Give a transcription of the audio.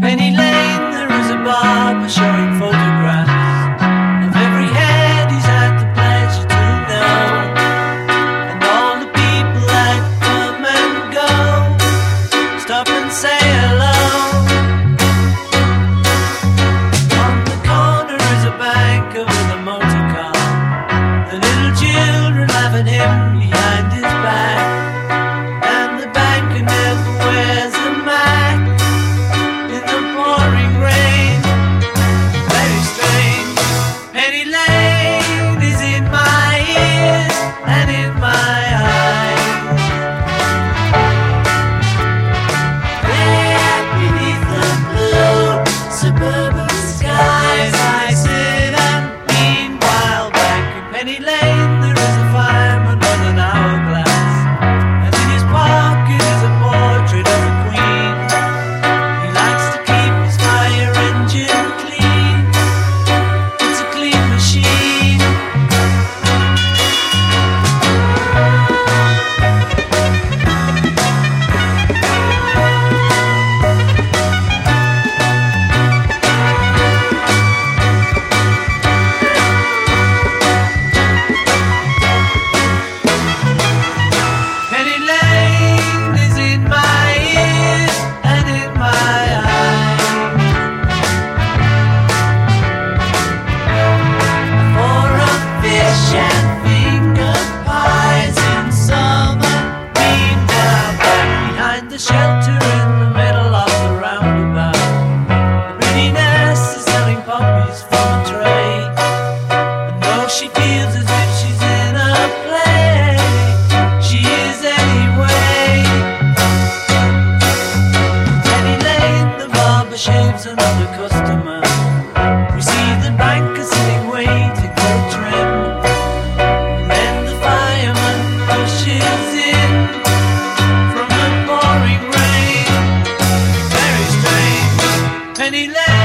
Penny Lane, there is a barber photographs of every head he's had the pleasure to know, and all the people that come and go. Stop and say hello. On the corner is a banker with a motor car. The little children laugh at him puppies from a tray. And though she feels as if she's in a play, she is anyway. Penny Lane, the barber shaves another customer. We see the banker sitting waiting for a trim. And then the fireman rushes in from the pouring rain. Very strange. Penny Lane.